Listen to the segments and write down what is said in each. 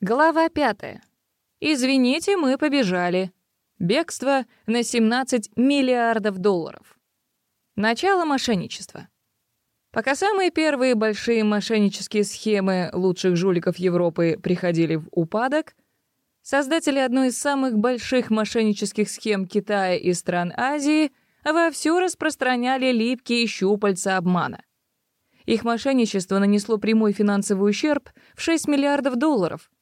Глава пятая. Извините, мы побежали. Бегство на 17 миллиардов долларов. Начало мошенничества. Пока самые первые большие мошеннические схемы лучших жуликов Европы приходили в упадок, создатели одной из самых больших мошеннических схем Китая и стран Азии вовсю распространяли липкие щупальца обмана. Их мошенничество нанесло прямой финансовый ущерб в 6 миллиардов долларов —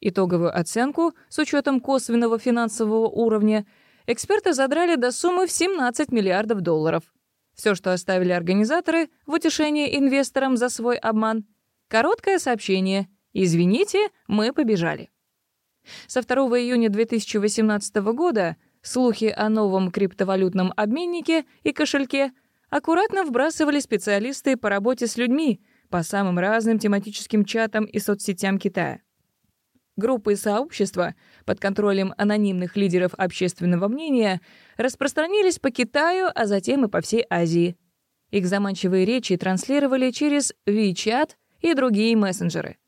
Итоговую оценку с учетом косвенного финансового уровня эксперты задрали до суммы в 17 миллиардов долларов. Все, что оставили организаторы в утешение инвесторам за свой обман — короткое сообщение «Извините, мы побежали». Со 2 июня 2018 года слухи о новом криптовалютном обменнике и кошельке аккуратно вбрасывали специалисты по работе с людьми по самым разным тематическим чатам и соцсетям Китая. Группы сообщества под контролем анонимных лидеров общественного мнения распространились по Китаю, а затем и по всей Азии. Их заманчивые речи транслировали через WeChat и другие мессенджеры.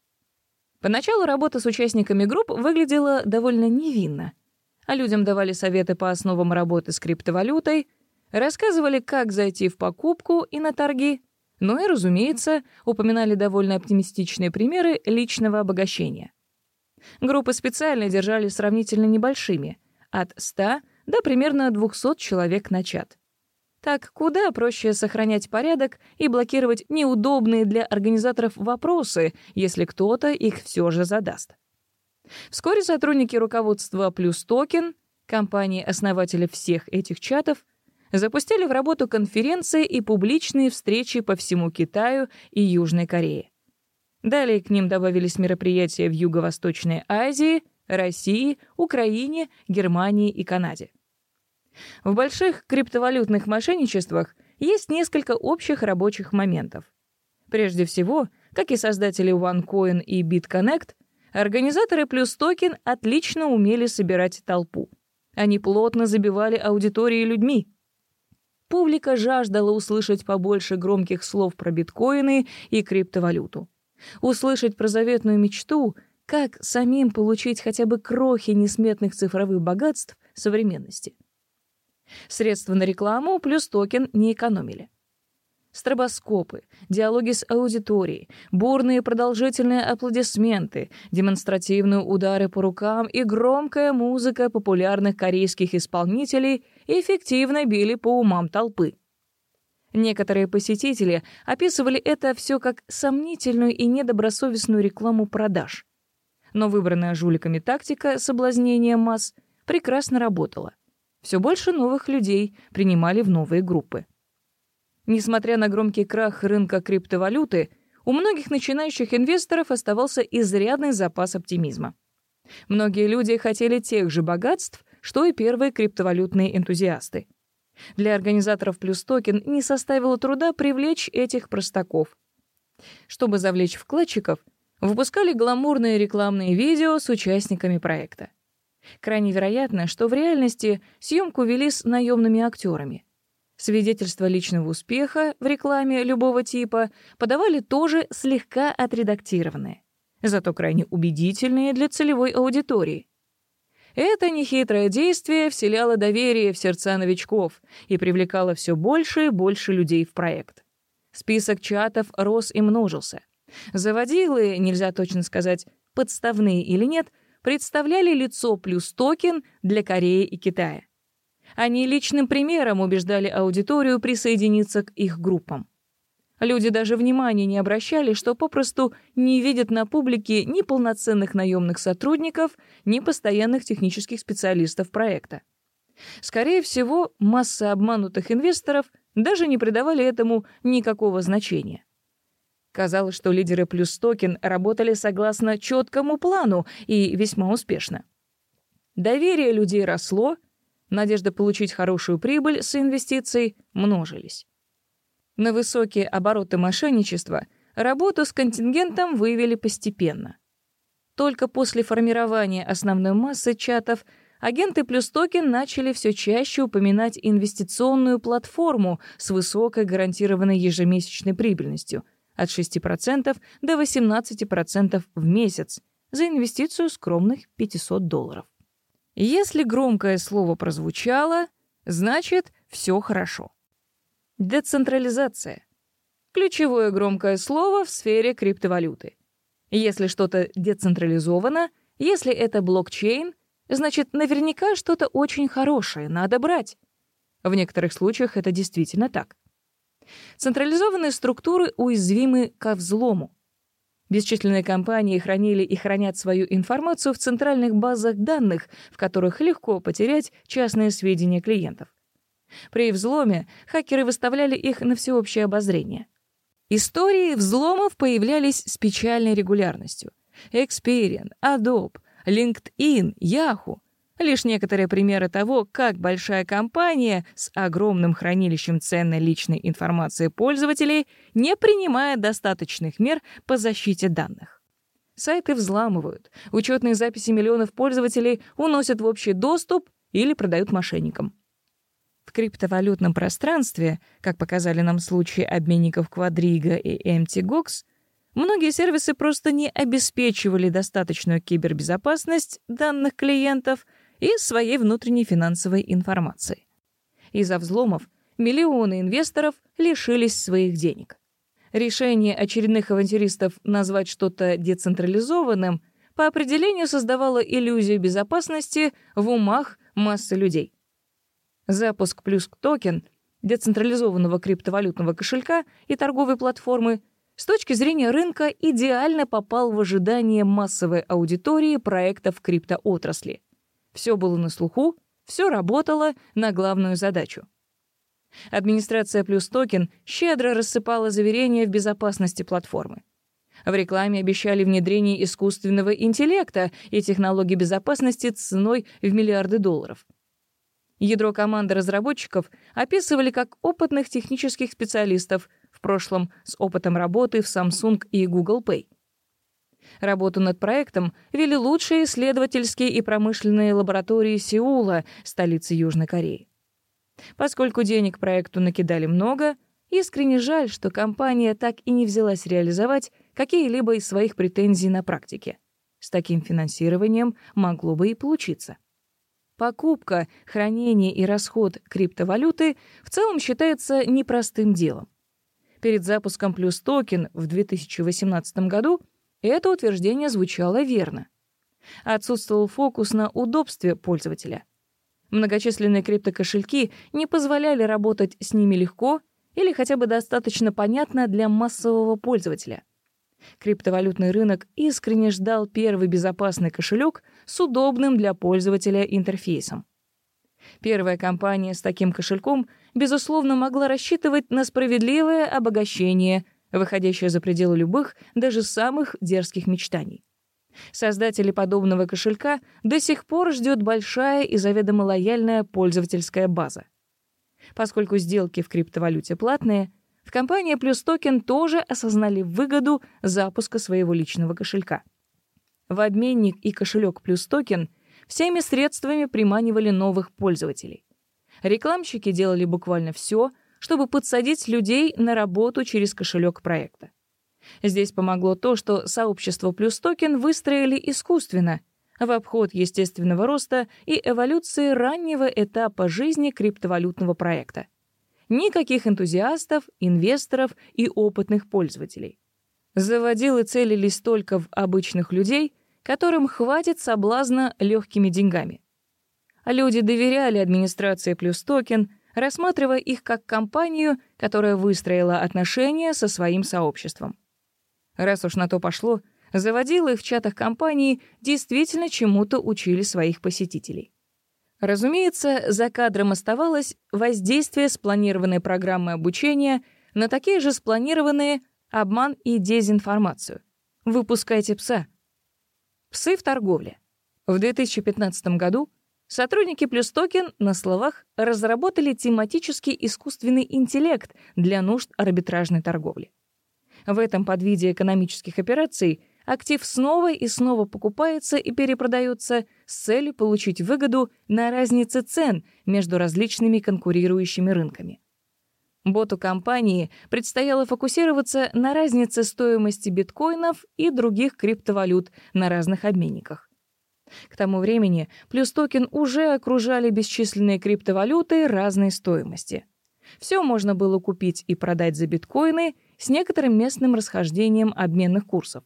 Поначалу работа с участниками групп выглядела довольно невинно. А людям давали советы по основам работы с криптовалютой, рассказывали, как зайти в покупку и на торги, ну и, разумеется, упоминали довольно оптимистичные примеры личного обогащения. Группы специально держали сравнительно небольшими — от 100 до примерно 200 человек на чат. Так куда проще сохранять порядок и блокировать неудобные для организаторов вопросы, если кто-то их все же задаст. Вскоре сотрудники руководства «Плюс Токен», компании-основателя всех этих чатов, запустили в работу конференции и публичные встречи по всему Китаю и Южной Корее. Далее к ним добавились мероприятия в Юго-Восточной Азии, России, Украине, Германии и Канаде. В больших криптовалютных мошенничествах есть несколько общих рабочих моментов. Прежде всего, как и создатели OneCoin и BitConnect, организаторы PlusToken отлично умели собирать толпу. Они плотно забивали аудитории людьми. Публика жаждала услышать побольше громких слов про биткоины и криптовалюту услышать про заветную мечту, как самим получить хотя бы крохи несметных цифровых богатств современности. Средства на рекламу PlusToken не экономили. Стробоскопы, диалоги с аудиторией, бурные продолжительные аплодисменты, демонстративные удары по рукам и громкая музыка популярных корейских исполнителей эффективно били по умам толпы. Некоторые посетители описывали это все как сомнительную и недобросовестную рекламу продаж. Но выбранная жуликами тактика соблазнения масс прекрасно работала. Все больше новых людей принимали в новые группы. Несмотря на громкий крах рынка криптовалюты, у многих начинающих инвесторов оставался изрядный запас оптимизма. Многие люди хотели тех же богатств, что и первые криптовалютные энтузиасты — для организаторов «Плюс Токен» не составило труда привлечь этих простаков. Чтобы завлечь вкладчиков, выпускали гламурные рекламные видео с участниками проекта. Крайне вероятно, что в реальности съемку вели с наемными актерами. Свидетельства личного успеха в рекламе любого типа подавали тоже слегка отредактированные, зато крайне убедительные для целевой аудитории. Это нехитрое действие вселяло доверие в сердца новичков и привлекало все больше и больше людей в проект. Список чатов рос и множился. Заводилы, нельзя точно сказать, подставные или нет, представляли лицо плюс токен для Кореи и Китая. Они личным примером убеждали аудиторию присоединиться к их группам. Люди даже внимания не обращали, что попросту не видят на публике ни полноценных наемных сотрудников, ни постоянных технических специалистов проекта. Скорее всего, масса обманутых инвесторов даже не придавали этому никакого значения. Казалось, что лидеры PlusToken работали согласно четкому плану и весьма успешно. Доверие людей росло, надежды получить хорошую прибыль с инвестиций множились. На высокие обороты мошенничества работу с контингентом вывели постепенно. Только после формирования основной массы чатов агенты PlusToken начали все чаще упоминать инвестиционную платформу с высокой гарантированной ежемесячной прибыльностью от 6% до 18% в месяц, за инвестицию скромных 500 долларов. Если громкое слово прозвучало, значит, все хорошо. Децентрализация. Ключевое громкое слово в сфере криптовалюты. Если что-то децентрализовано, если это блокчейн, значит, наверняка что-то очень хорошее, надо брать. В некоторых случаях это действительно так. Централизованные структуры уязвимы ко взлому. Бесчисленные компании хранили и хранят свою информацию в центральных базах данных, в которых легко потерять частные сведения клиентов. При взломе хакеры выставляли их на всеобщее обозрение. Истории взломов появлялись с печальной регулярностью. Experian, Adobe, LinkedIn, Yahoo Лишь некоторые примеры того, как большая компания с огромным хранилищем ценной личной информации пользователей не принимает достаточных мер по защите данных. Сайты взламывают, учетные записи миллионов пользователей уносят в общий доступ или продают мошенникам. В криптовалютном пространстве, как показали нам случаи обменников Quadriga и MTGOX, многие сервисы просто не обеспечивали достаточную кибербезопасность данных клиентов — и своей внутренней финансовой информации. Из-за взломов миллионы инвесторов лишились своих денег. Решение очередных авантюристов назвать что-то децентрализованным по определению создавало иллюзию безопасности в умах массы людей. Запуск плюс токен децентрализованного криптовалютного кошелька и торговой платформы с точки зрения рынка идеально попал в ожидание массовой аудитории проектов криптоотрасли. Все было на слуху, все работало на главную задачу. Администрация плюс токен щедро рассыпала заверения в безопасности платформы. В рекламе обещали внедрение искусственного интеллекта и технологий безопасности ценой в миллиарды долларов. Ядро команды разработчиков описывали как опытных технических специалистов, в прошлом с опытом работы в Samsung и Google Pay. Работу над проектом вели лучшие исследовательские и промышленные лаборатории Сеула, столицы Южной Кореи. Поскольку денег проекту накидали много, искренне жаль, что компания так и не взялась реализовать какие-либо из своих претензий на практике. С таким финансированием могло бы и получиться. Покупка, хранение и расход криптовалюты в целом считается непростым делом. Перед запуском плюс токен в 2018 году это утверждение звучало верно. Отсутствовал фокус на удобстве пользователя. Многочисленные криптокошельки не позволяли работать с ними легко или хотя бы достаточно понятно для массового пользователя. Криптовалютный рынок искренне ждал первый безопасный кошелек с удобным для пользователя интерфейсом. Первая компания с таким кошельком, безусловно, могла рассчитывать на справедливое обогащение выходящая за пределы любых, даже самых дерзких мечтаний. Создателей подобного кошелька до сих пор ждет большая и заведомо лояльная пользовательская база. Поскольку сделки в криптовалюте платные, в компании PlusToken тоже осознали выгоду запуска своего личного кошелька. В обменник и кошелек PlusToken всеми средствами приманивали новых пользователей. Рекламщики делали буквально все, чтобы подсадить людей на работу через кошелек проекта. Здесь помогло то, что сообщество плюс токен выстроили искусственно, в обход естественного роста и эволюции раннего этапа жизни криптовалютного проекта. Никаких энтузиастов, инвесторов и опытных пользователей. Заводилы целились только в обычных людей, которым хватит соблазна легкими деньгами. Люди доверяли администрации плюс токен — рассматривая их как компанию, которая выстроила отношения со своим сообществом. Раз уж на то пошло, заводилы в чатах компании действительно чему-то учили своих посетителей. Разумеется, за кадром оставалось воздействие спланированной программы обучения на такие же спланированные обман и дезинформацию. Выпускайте пса. Псы в торговле. В 2015 году Сотрудники Плюс Токен на словах разработали тематический искусственный интеллект для нужд арбитражной торговли. В этом подвиде экономических операций актив снова и снова покупается и перепродается с целью получить выгоду на разнице цен между различными конкурирующими рынками. Боту компании предстояло фокусироваться на разнице стоимости биткоинов и других криптовалют на разных обменниках. К тому времени плюс токен уже окружали бесчисленные криптовалюты разной стоимости. Все можно было купить и продать за биткоины с некоторым местным расхождением обменных курсов.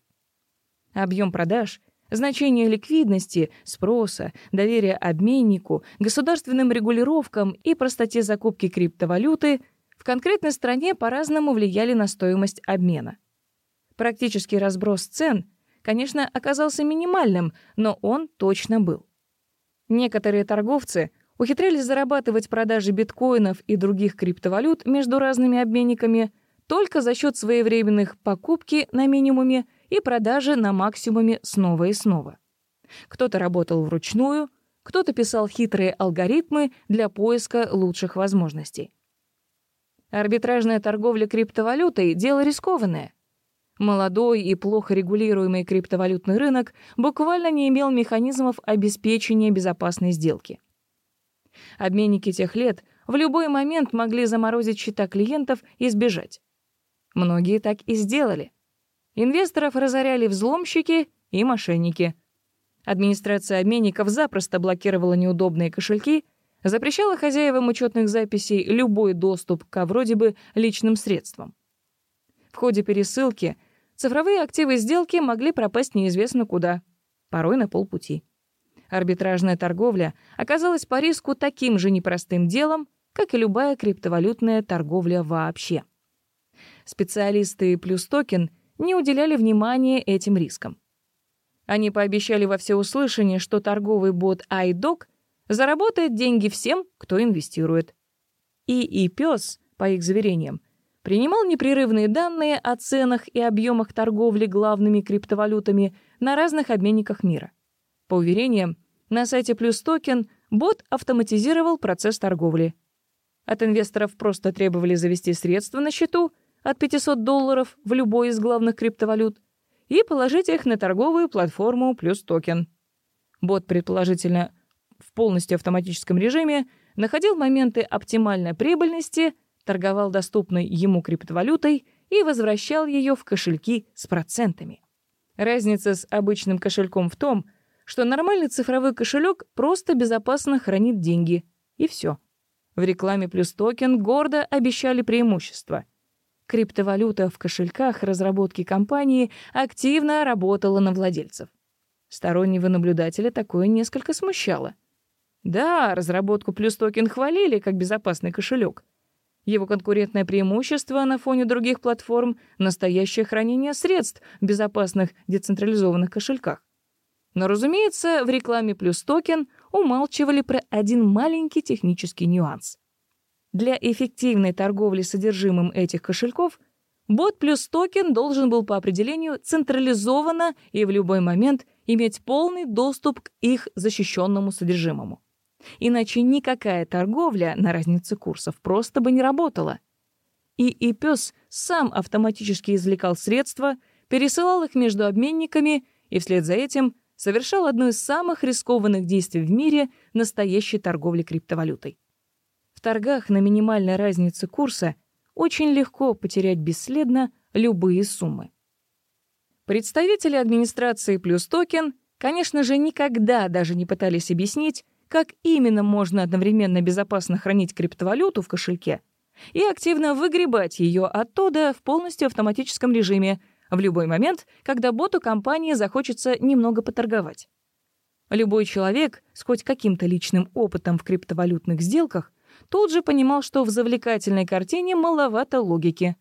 Объем продаж, значение ликвидности, спроса, доверие обменнику, государственным регулировкам и простоте закупки криптовалюты в конкретной стране по-разному влияли на стоимость обмена. Практический разброс цен — конечно, оказался минимальным, но он точно был. Некоторые торговцы ухитрялись зарабатывать продажи биткоинов и других криптовалют между разными обменниками только за счет своевременных покупки на минимуме и продажи на максимуме снова и снова. Кто-то работал вручную, кто-то писал хитрые алгоритмы для поиска лучших возможностей. Арбитражная торговля криптовалютой — дело рискованное. Молодой и плохо регулируемый криптовалютный рынок буквально не имел механизмов обеспечения безопасной сделки. Обменники тех лет в любой момент могли заморозить счета клиентов и сбежать. Многие так и сделали. Инвесторов разоряли взломщики и мошенники. Администрация обменников запросто блокировала неудобные кошельки, запрещала хозяевам учетных записей любой доступ к вроде бы личным средствам. В ходе пересылки цифровые активы сделки могли пропасть неизвестно куда, порой на полпути. Арбитражная торговля оказалась по риску таким же непростым делом, как и любая криптовалютная торговля вообще. Специалисты плюс токен не уделяли внимания этим рискам. Они пообещали во всеуслышание, что торговый бот iDoc заработает деньги всем, кто инвестирует. И и пес, по их заверениям, принимал непрерывные данные о ценах и объемах торговли главными криптовалютами на разных обменниках мира. По уверениям, на сайте Плюс Токен бот автоматизировал процесс торговли. От инвесторов просто требовали завести средства на счету от 500 долларов в любой из главных криптовалют и положить их на торговую платформу Плюс Токен. Бот, предположительно, в полностью автоматическом режиме находил моменты оптимальной прибыльности — торговал доступной ему криптовалютой и возвращал ее в кошельки с процентами. Разница с обычным кошельком в том, что нормальный цифровой кошелек просто безопасно хранит деньги, и все. В рекламе PlusToken гордо обещали преимущество. Криптовалюта в кошельках разработки компании активно работала на владельцев. Стороннего наблюдателя такое несколько смущало. Да, разработку PlusToken хвалили как безопасный кошелек — его конкурентное преимущество на фоне других платформ — настоящее хранение средств в безопасных децентрализованных кошельках. Но, разумеется, в рекламе PlusToken умалчивали про один маленький технический нюанс. Для эффективной торговли содержимым этих кошельков бот PlusToken должен был по определению централизованно и в любой момент иметь полный доступ к их защищенному содержимому. Иначе никакая торговля на разнице курсов просто бы не работала. ИИ сам автоматически извлекал средства, пересылал их между обменниками и вслед за этим совершал одно из самых рискованных действий в мире настоящей торговли криптовалютой. Торгах на минимальной разнице курса очень легко потерять бесследно любые суммы. Представители администрации плюс токен, конечно же, никогда даже не пытались объяснить, как именно можно одновременно безопасно хранить криптовалюту в кошельке и активно выгребать ее оттуда в полностью автоматическом режиме в любой момент, когда боту компании захочется немного поторговать. Любой человек с хоть каким-то личным опытом в криптовалютных сделках тут же понимал, что в завлекательной картине маловато логики.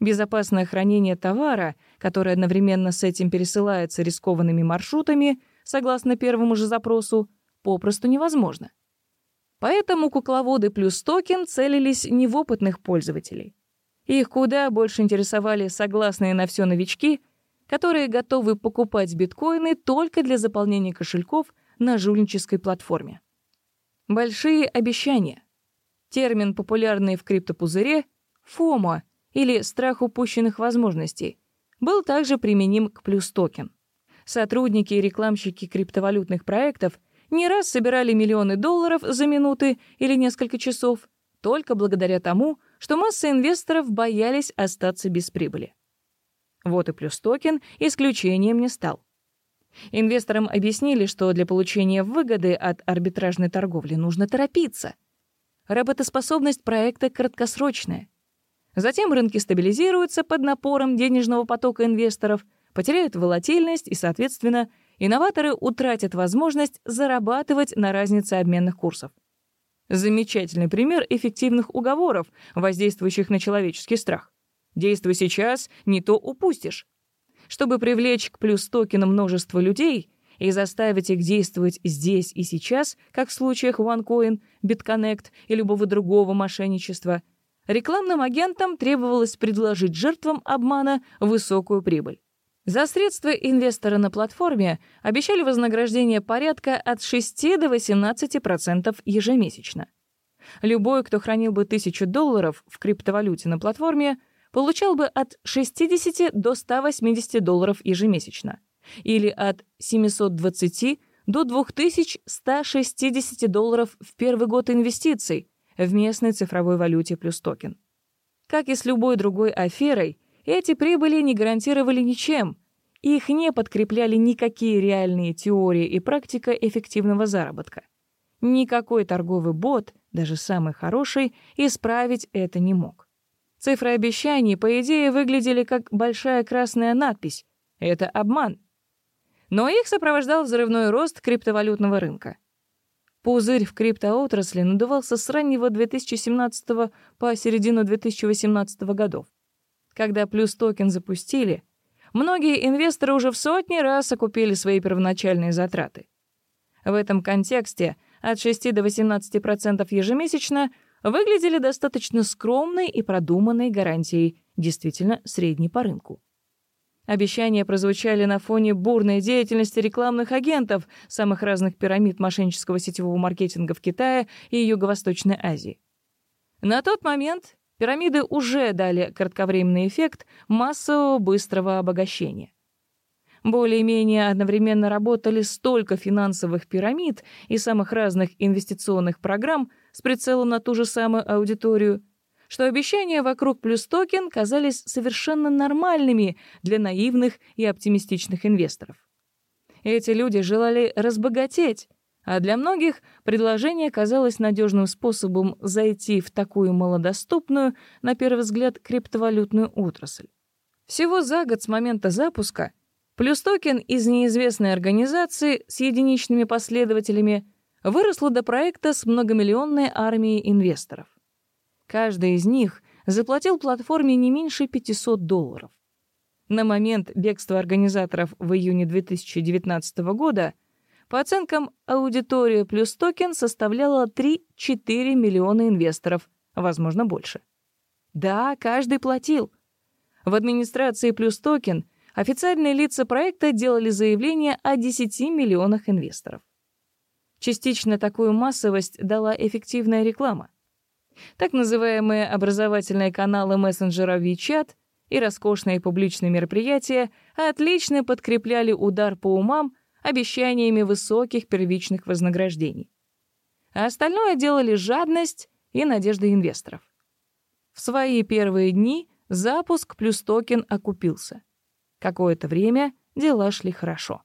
Безопасное хранение товара, которое одновременно с этим пересылается рискованными маршрутами, согласно первому же запросу, попросту невозможно. Поэтому кукловоды PlusToken целились не в опытных пользователей. Их куда больше интересовали согласные на все новички, которые готовы покупать биткоины только для заполнения кошельков на жульнической платформе. Большие обещания. Термин, популярный в криптопузыре, FOMO или страх упущенных возможностей, был также применим к PlusToken. Сотрудники и рекламщики криптовалютных проектов — не раз собирали миллионы долларов за минуты или несколько часов, только благодаря тому, что масса инвесторов боялись остаться без прибыли. Вот и плюс токен исключением не стал. Инвесторам объяснили, что для получения выгоды от арбитражной торговли нужно торопиться. Работоспособность проекта краткосрочная. Затем рынки стабилизируются под напором денежного потока инвесторов, потеряют волатильность и, соответственно, инноваторы утратят возможность зарабатывать на разнице обменных курсов. Замечательный пример эффективных уговоров, воздействующих на человеческий страх. Действуй сейчас, не то упустишь. Чтобы привлечь к плюс токену множество людей и заставить их действовать здесь и сейчас, как в случаях OneCoin, BitConnect и любого другого мошенничества, рекламным агентам требовалось предложить жертвам обмана высокую прибыль. За средства инвестора на платформе обещали вознаграждение порядка от 6 до 18% ежемесячно. Любой, кто хранил бы 1000 долларов в криптовалюте на платформе, получал бы от 60 до 180 долларов ежемесячно или от 720 до 2160 долларов в первый год инвестиций в местной цифровой валюте плюс токен. Как и с любой другой аферой, эти прибыли не гарантировали ничем, их не подкрепляли никакие реальные теории и практика эффективного заработка. Никакой торговый бот, даже самый хороший, исправить это не мог. Цифры обещаний, по идее, выглядели как большая красная надпись. Это обман. Но их сопровождал взрывной рост криптовалютного рынка. Пузырь в криптоотрасли надувался с раннего 2017 по середину 2018 годов. Когда плюс токен запустили, многие инвесторы уже в сотни раз окупили свои первоначальные затраты. В этом контексте от 6 до 18% ежемесячно выглядели достаточно скромной и продуманной гарантией, действительно средней по рынку. Обещания прозвучали на фоне бурной деятельности рекламных агентов самых разных пирамид мошеннического сетевого маркетинга в Китае и Юго-Восточной Азии. На тот момент пирамиды уже дали кратковременный эффект массового быстрого обогащения. Более-менее одновременно работали столько финансовых пирамид и самых разных инвестиционных программ с прицелом на ту же самую аудиторию, что обещания вокруг плюс токен казались совершенно нормальными для наивных и оптимистичных инвесторов. Эти люди желали разбогатеть, а для многих предложение казалось надежным способом зайти в такую малодоступную, на первый взгляд, криптовалютную отрасль. Всего за год с момента запуска PlusToken из неизвестной организации с единичными последователями выросла до проекта с многомиллионной армией инвесторов. Каждый из них заплатил платформе не меньше 500 долларов. На момент бегства организаторов в июне 2019 года по оценкам аудитория PlusToken составляла 3-4 миллиона инвесторов, возможно, больше. Да, каждый платил. В администрации плюс токен официальные лица проекта делали заявление о 10 миллионах инвесторов. Частично такую массовость дала эффективная реклама — так называемые образовательные каналы мессенджера WeChat и роскошные публичные мероприятия отлично подкрепляли удар по умам обещаниями высоких первичных вознаграждений. А остальное делали жадность и надежда инвесторов. В свои первые дни запуск PlusToken окупился. Какое-то время дела шли хорошо.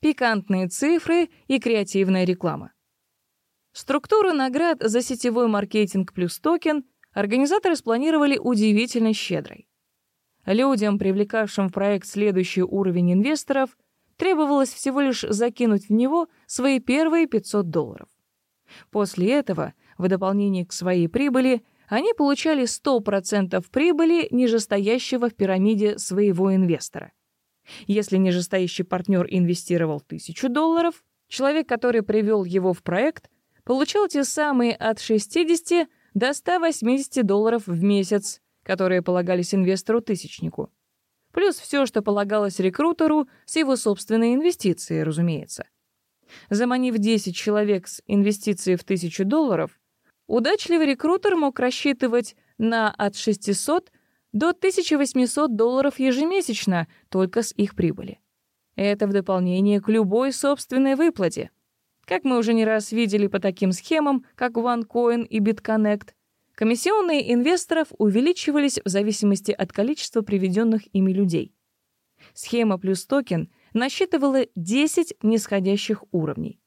Пикантные цифры и креативная реклама. Структуру наград за сетевой маркетинг PlusToken организаторы спланировали удивительно щедрой. Людям, привлекавшим в проект следующий уровень инвесторов, требовалось всего лишь закинуть в него свои первые 500 долларов. После этого, в дополнение к своей прибыли, они получали 100% прибыли нижестоящего в пирамиде своего инвестора. Если нижестоящий партнер инвестировал 1000 долларов, человек, который привел его в проект, получал те самые от 60 до 180 долларов в месяц, которые полагались инвестору-тысячнику. Плюс все, что полагалось рекрутеру с его собственной инвестицией, разумеется. Заманив 10 человек с инвестицией в 1000 долларов, удачливый рекрутер мог рассчитывать на от 600 до 1800 долларов ежемесячно только с их прибыли. Это в дополнение к любой собственной выплате — как мы уже не раз видели по таким схемам, как OneCoin и BitConnect, Комиссионные инвесторов увеличивались в зависимости от количества приведенных ими людей. Схема плюс токен насчитывала 10 нисходящих уровней.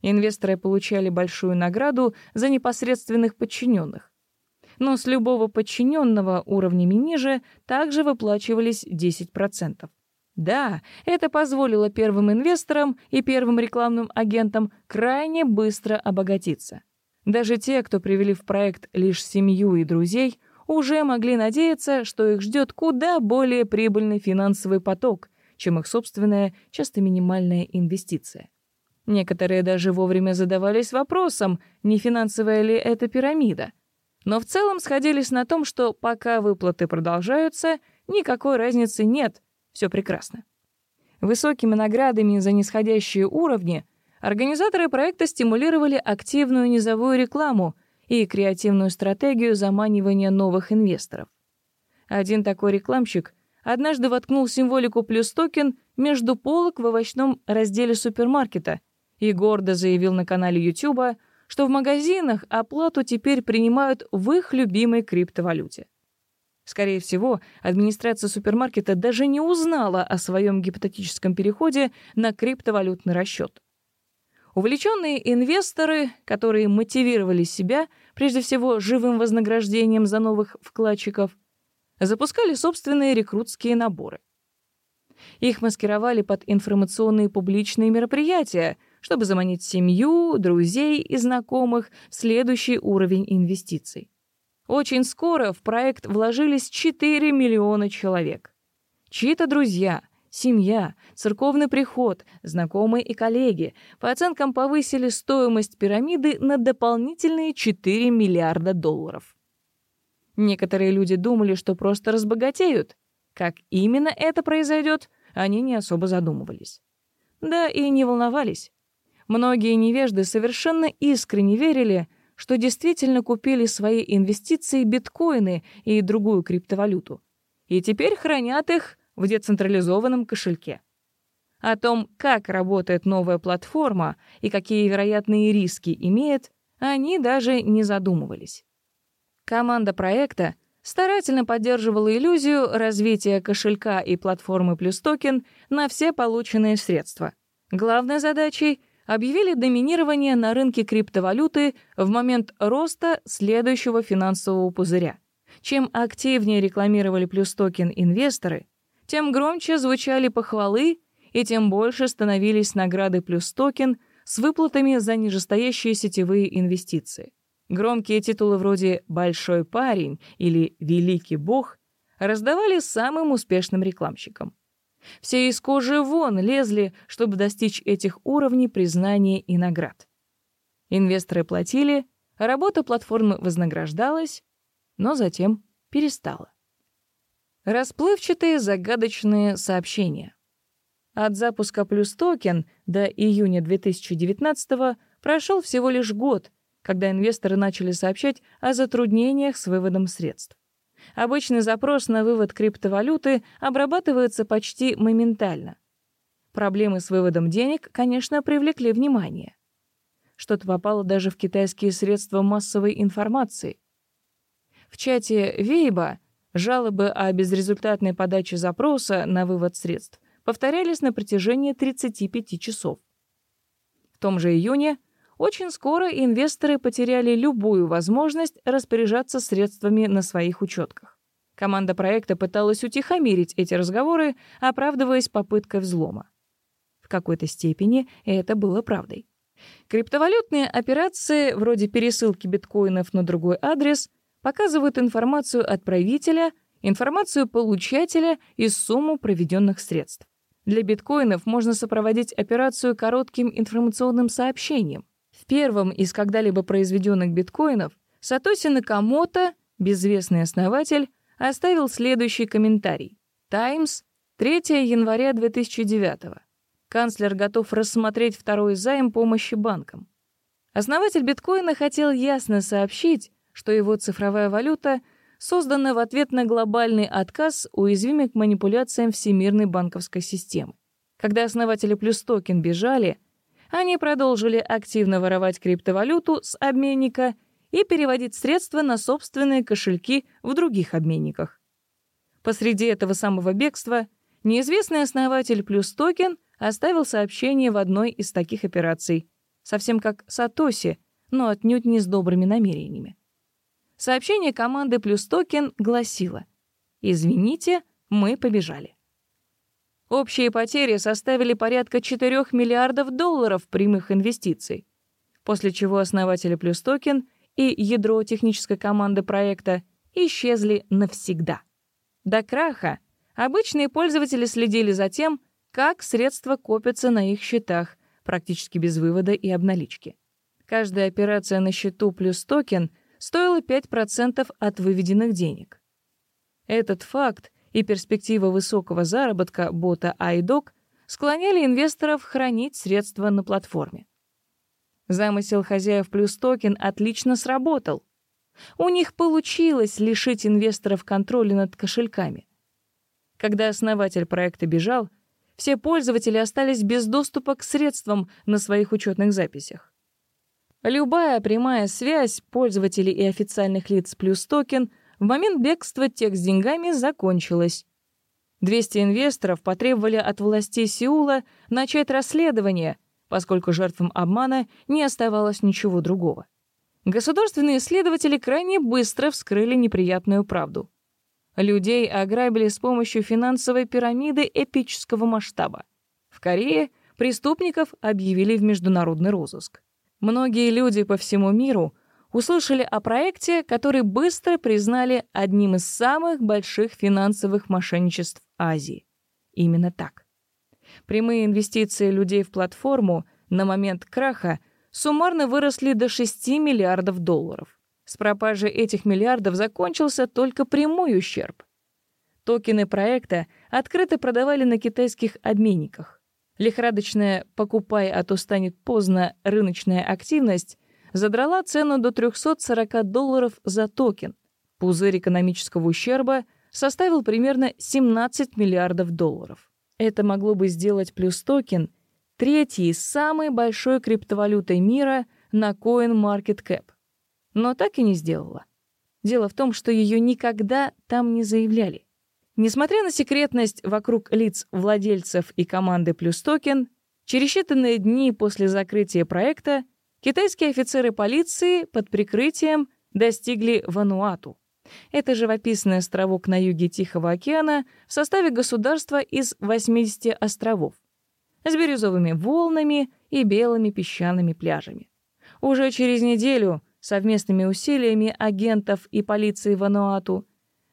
Инвесторы получали большую награду за непосредственных подчиненных. Но с любого подчиненного уровнями ниже также выплачивались 10%. Да, это позволило первым инвесторам и первым рекламным агентам крайне быстро обогатиться. Даже те, кто привели в проект лишь семью и друзей, уже могли надеяться, что их ждет куда более прибыльный финансовый поток, чем их собственная, часто минимальная инвестиция. Некоторые даже вовремя задавались вопросом, не финансовая ли это пирамида. Но в целом сходились на том, что пока выплаты продолжаются, никакой разницы нет, все прекрасно. Высокими наградами за нисходящие уровни организаторы проекта стимулировали активную низовую рекламу и креативную стратегию заманивания новых инвесторов. Один такой рекламщик однажды воткнул символику плюс токен между полок в овощном разделе супермаркета и гордо заявил на канале YouTube, что в магазинах оплату теперь принимают в их любимой криптовалюте. Скорее всего, администрация супермаркета даже не узнала о своем гипотетическом переходе на криптовалютный расчет. Увлеченные инвесторы, которые мотивировали себя, прежде всего, живым вознаграждением за новых вкладчиков, запускали собственные рекрутские наборы. Их маскировали под информационные публичные мероприятия, чтобы заманить семью, друзей и знакомых в следующий уровень инвестиций. Очень скоро в проект вложились 4 миллиона человек. Чьи-то друзья, семья, церковный приход, знакомые и коллеги по оценкам повысили стоимость пирамиды на дополнительные 4 миллиарда долларов. Некоторые люди думали, что просто разбогатеют. Как именно это произойдет, они не особо задумывались. Да и не волновались. Многие невежды совершенно искренне верили, что действительно купили свои инвестиции биткоины и другую криптовалюту, и теперь хранят их в децентрализованном кошельке. О том, как работает новая платформа и какие вероятные риски имеет, они даже не задумывались. Команда проекта старательно поддерживала иллюзию развития кошелька и платформы плюс токен на все полученные средства. Главной задачей объявили доминирование на рынке криптовалюты в момент роста следующего финансового пузыря. Чем активнее рекламировали PlusToken инвесторы, тем громче звучали похвалы и тем больше становились награды PlusToken с выплатами за нижестоящие сетевые инвестиции. Громкие титулы вроде «Большой парень» или «Великий бог» раздавали самым успешным рекламщикам. Все из кожи вон лезли, чтобы достичь этих уровней признания и наград. Инвесторы платили, работа платформы вознаграждалась, но затем перестала. Расплывчатые загадочные сообщения. От запуска плюс токен до июня 2019 прошел всего лишь год, когда инвесторы начали сообщать о затруднениях с выводом средств. Обычный запрос на вывод криптовалюты обрабатывается почти моментально. Проблемы с выводом денег, конечно, привлекли внимание. Что-то попало даже в китайские средства массовой информации. В чате Вейба жалобы о безрезультатной подаче запроса на вывод средств повторялись на протяжении 35 часов. В том же июне очень скоро инвесторы потеряли любую возможность распоряжаться средствами на своих учетках. Команда проекта пыталась утихомирить эти разговоры, оправдываясь попыткой взлома. В какой-то степени это было правдой. Криптовалютные операции, вроде пересылки биткоинов на другой адрес, показывают информацию отправителя, информацию получателя и сумму проведенных средств. Для биткоинов можно сопроводить операцию коротким информационным сообщением — в первом из когда-либо произведенных биткоинов Сатоси Накамото, безвестный основатель, оставил следующий комментарий. «Таймс, 3 января 2009 Канцлер готов рассмотреть второй займ помощи банкам. Основатель биткоина хотел ясно сообщить, что его цифровая валюта создана в ответ на глобальный отказ, уязвимый к манипуляциям всемирной банковской системы. Когда основатели плюс токен бежали — они продолжили активно воровать криптовалюту с обменника и переводить средства на собственные кошельки в других обменниках. Посреди этого самого бегства неизвестный основатель PlusToken оставил сообщение в одной из таких операций, совсем как Сатоси, но отнюдь не с добрыми намерениями. Сообщение команды PlusToken гласило «Извините, мы побежали». Общие потери составили порядка 4 миллиардов долларов прямых инвестиций, после чего основатели PlusToken и ядро технической команды проекта исчезли навсегда. До краха обычные пользователи следили за тем, как средства копятся на их счетах, практически без вывода и обналички. Каждая операция на счету PlusToken стоила 5% от выведенных денег. Этот факт и перспектива высокого заработка бота AI Dog склоняли инвесторов хранить средства на платформе. Замысел хозяев PlusToken отлично сработал. У них получилось лишить инвесторов контроля над кошельками. Когда основатель проекта бежал, все пользователи остались без доступа к средствам на своих учетных записях. Любая прямая связь пользователей и официальных лиц PlusToken в момент бегства тех с деньгами закончилась. 200 инвесторов потребовали от властей Сеула начать расследование, поскольку жертвам обмана не оставалось ничего другого. Государственные следователи крайне быстро вскрыли неприятную правду. Людей ограбили с помощью финансовой пирамиды эпического масштаба. В Корее преступников объявили в международный розыск. Многие люди по всему миру услышали о проекте, который быстро признали одним из самых больших финансовых мошенничеств Азии. Именно так. Прямые инвестиции людей в платформу на момент краха суммарно выросли до 6 миллиардов долларов. С пропажей этих миллиардов закончился только прямой ущерб. Токены проекта открыто продавали на китайских обменниках. Лихорадочная «покупай, а то станет поздно» рыночная активность задрала цену до 340 долларов за токен. Пузырь экономического ущерба составил примерно 17 миллиардов долларов. Это могло бы сделать PlusToken третьей самой большой криптовалютой мира на CoinMarketCap но так и не сделала. Дело в том, что ее никогда там не заявляли. Несмотря на секретность вокруг лиц владельцев и команды плюс токен, через считанные дни после закрытия проекта китайские офицеры полиции под прикрытием достигли Вануату. Это живописный островок на юге Тихого океана в составе государства из 80 островов с бирюзовыми волнами и белыми песчаными пляжами. Уже через неделю совместными усилиями агентов и полиции Вануату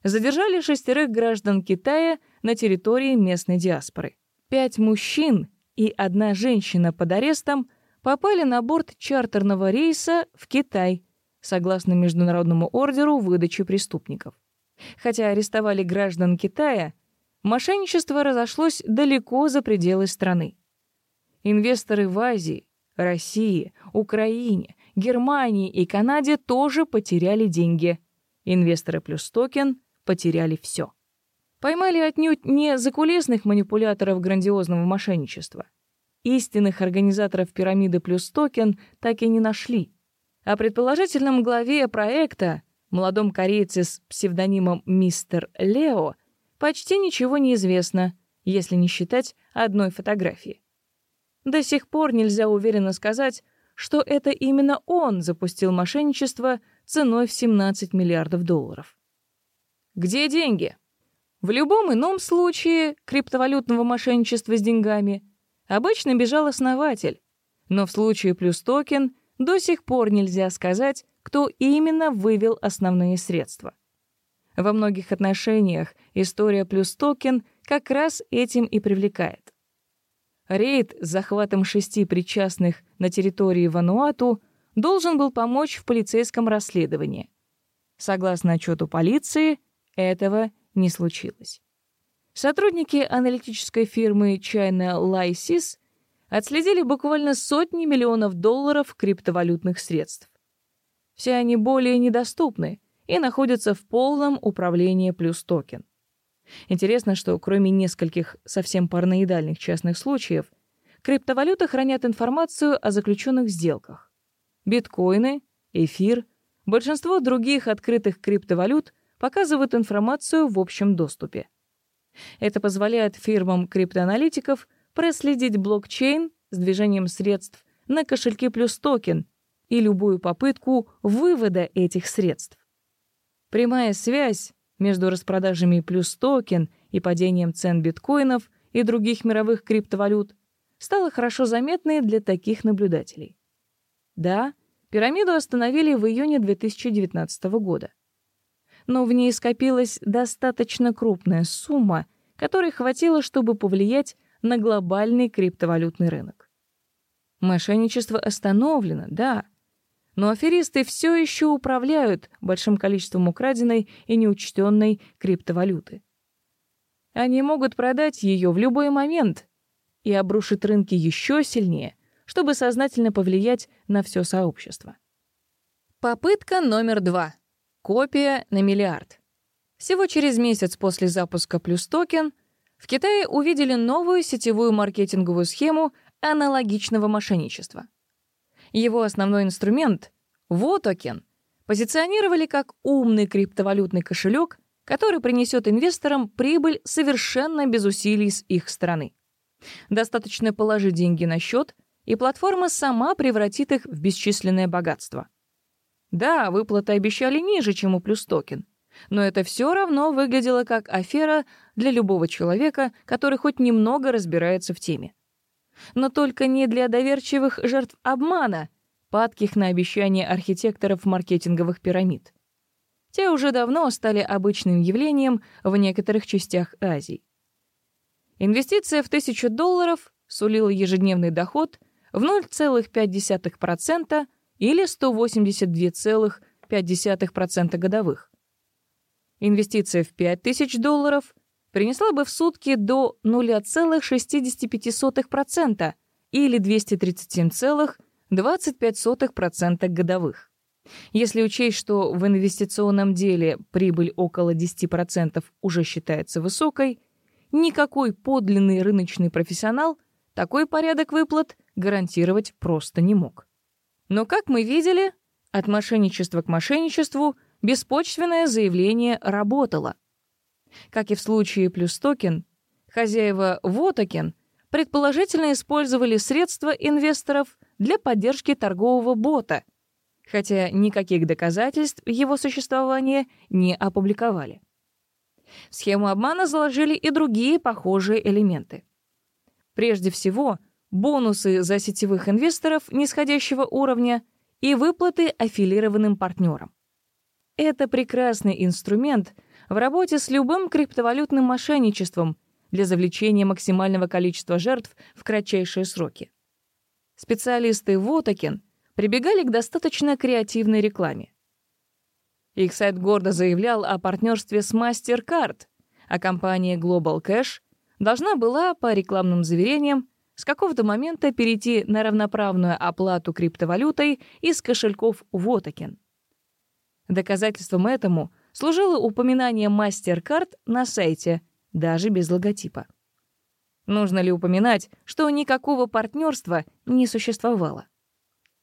задержали шестерых граждан Китая на территории местной диаспоры. Пять мужчин и одна женщина под арестом попали на борт чартерного рейса в Китай, согласно международному ордеру выдачи преступников. Хотя арестовали граждан Китая, мошенничество разошлось далеко за пределы страны. Инвесторы в Азии, России, Украине, Германии и Канаде тоже потеряли деньги. Инвесторы PlusToken потеряли все. Поймали отнюдь не закулисных манипуляторов грандиозного мошенничества. Истинных организаторов пирамиды PlusToken так и не нашли. О предположительном главе проекта, молодом корейце с псевдонимом Мистер Лео, почти ничего не известно, если не считать одной фотографии. До сих пор нельзя уверенно сказать, что это именно он запустил мошенничество ценой в 17 миллиардов долларов. Где деньги? В любом ином случае криптовалютного мошенничества с деньгами обычно бежал основатель, но в случае PlusToken до сих пор нельзя сказать, кто именно вывел основные средства. Во многих отношениях история PlusToken как раз этим и привлекает. Рейд с захватом шести причастных на территории Вануату должен был помочь в полицейском расследовании. Согласно отчету полиции, этого не случилось. Сотрудники аналитической фирмы China Lysis отследили буквально сотни миллионов долларов криптовалютных средств. Все они более недоступны и находятся в полном управлении плюс токен. Интересно, что кроме нескольких совсем параноидальных частных случаев, криптовалюты хранят информацию о заключенных сделках. Биткоины, эфир, большинство других открытых криптовалют показывают информацию в общем доступе. Это позволяет фирмам криптоаналитиков проследить блокчейн с движением средств на кошельки плюс токен и любую попытку вывода этих средств. Прямая связь между распродажами плюс токен и падением цен биткоинов и других мировых криптовалют стала хорошо заметной для таких наблюдателей. Да, пирамиду остановили в июне 2019 года. Но в ней скопилась достаточно крупная сумма, которой хватило, чтобы повлиять на глобальный криптовалютный рынок. Мошенничество остановлено, да, но аферисты все еще управляют большим количеством украденной и неучтенной криптовалюты. Они могут продать ее в любой момент и обрушить рынки еще сильнее, чтобы сознательно повлиять на все сообщество. Попытка номер два. Копия на миллиард. Всего через месяц после запуска Плюс Токен в Китае увидели новую сетевую маркетинговую схему аналогичного мошенничества. Его основной инструмент — Вотокен — позиционировали как умный криптовалютный кошелек, который принесет инвесторам прибыль совершенно без усилий с их стороны. Достаточно положить деньги на счет, и платформа сама превратит их в бесчисленное богатство. Да, выплаты обещали ниже, чем у плюс токен, но это все равно выглядело как афера для любого человека, который хоть немного разбирается в теме. Но только не для доверчивых жертв обмана, падких на обещания архитекторов маркетинговых пирамид. Те уже давно стали обычным явлением в некоторых частях Азии. Инвестиция в 1000 долларов сулила ежедневный доход в 0,5% или 182,5% годовых. Инвестиция в 5000 долларов принесла бы в сутки до 0,65% или 237,25% годовых. Если учесть, что в инвестиционном деле прибыль около 10% уже считается высокой, никакой подлинный рыночный профессионал такой порядок выплат гарантировать просто не мог. Но, как мы видели, от мошенничества к мошенничеству беспочвенное заявление работало. Как и в случае плюс токен, хозяева Вотокен предположительно использовали средства инвесторов для поддержки торгового бота, хотя никаких доказательств его существования не опубликовали. В схему обмана заложили и другие похожие элементы. Прежде всего, бонусы за сетевых инвесторов нисходящего уровня и выплаты аффилированным партнерам. Это прекрасный инструмент в работе с любым криптовалютным мошенничеством для завлечения максимального количества жертв в кратчайшие сроки. Специалисты Вотокен прибегали к достаточно креативной рекламе. Их сайт гордо заявлял о партнерстве с MasterCard, а компания Global Cash должна была, по рекламным заверениям, с какого-то момента перейти на равноправную оплату криптовалютой из кошельков Вотокен. Доказательством этому служило упоминание MasterCard на сайте, даже без логотипа. Нужно ли упоминать, что никакого партнерства не существовало?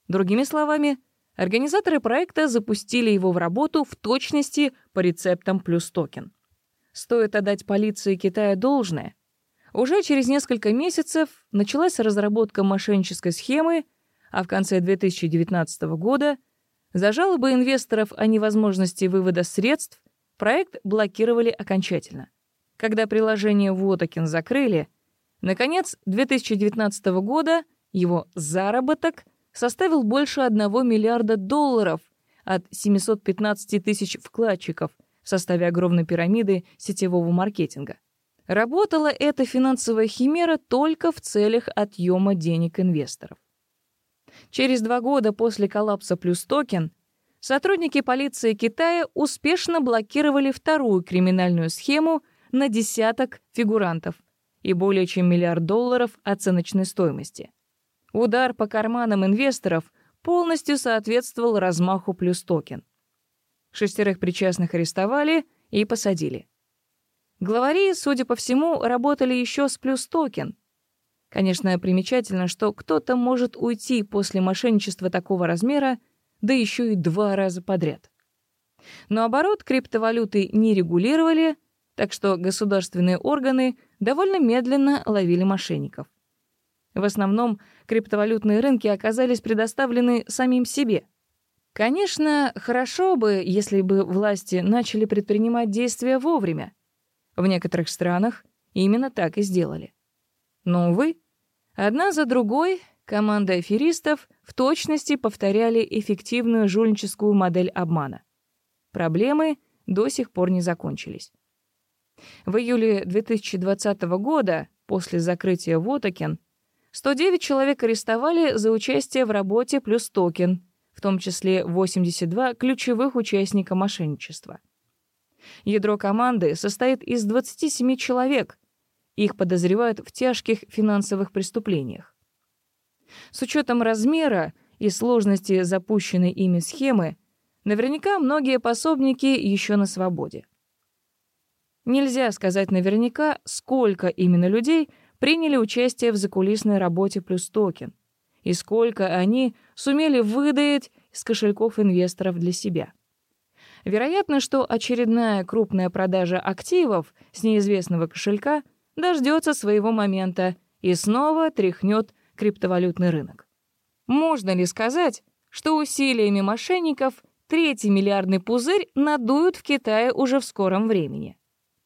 Другими словами, организаторы проекта запустили его в работу в точности по рецептам плюс токен. Стоит отдать полиции Китая должное. Уже через несколько месяцев началась разработка мошеннической схемы, а в конце 2019 года — за жалобы инвесторов о невозможности вывода средств проект блокировали окончательно. Когда приложение Вотокен закрыли, наконец 2019 года его заработок составил больше 1 миллиарда долларов от 715 тысяч вкладчиков в составе огромной пирамиды сетевого маркетинга. Работала эта финансовая химера только в целях отъема денег инвесторов. Через два года после коллапса плюс токен сотрудники полиции Китая успешно блокировали вторую криминальную схему на десяток фигурантов и более чем миллиард долларов оценочной стоимости. Удар по карманам инвесторов полностью соответствовал размаху PlusToken. Шестерых причастных арестовали и посадили. Главари, судя по всему, работали еще с PlusToken, Конечно, примечательно, что кто-то может уйти после мошенничества такого размера, да еще и два раза подряд. Но оборот криптовалюты не регулировали, так что государственные органы довольно медленно ловили мошенников. В основном криптовалютные рынки оказались предоставлены самим себе. Конечно, хорошо бы, если бы власти начали предпринимать действия вовремя. В некоторых странах именно так и сделали. Но, увы, одна за другой команда аферистов в точности повторяли эффективную жульническую модель обмана. Проблемы до сих пор не закончились. В июле 2020 года, после закрытия Вотокен, 109 человек арестовали за участие в работе плюс токен, в том числе 82 ключевых участника мошенничества. Ядро команды состоит из 27 человек. Их подозревают в тяжких финансовых преступлениях. С учетом размера и сложности запущенной ими схемы, наверняка многие пособники еще на свободе. Нельзя сказать наверняка, сколько именно людей приняли участие в закулисной работе плюс токен и сколько они сумели выдать из кошельков инвесторов для себя. Вероятно, что очередная крупная продажа активов с неизвестного кошелька дождется своего момента и снова тряхнет криптовалютный рынок. Можно ли сказать, что усилиями мошенников третий миллиардный пузырь надуют в Китае уже в скором времени?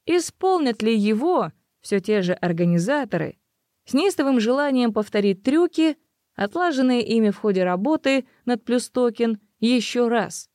Исполнят ли его все те же организаторы с неистовым желанием повторить трюки, отлаженные ими в ходе работы над плюс токен, еще раз?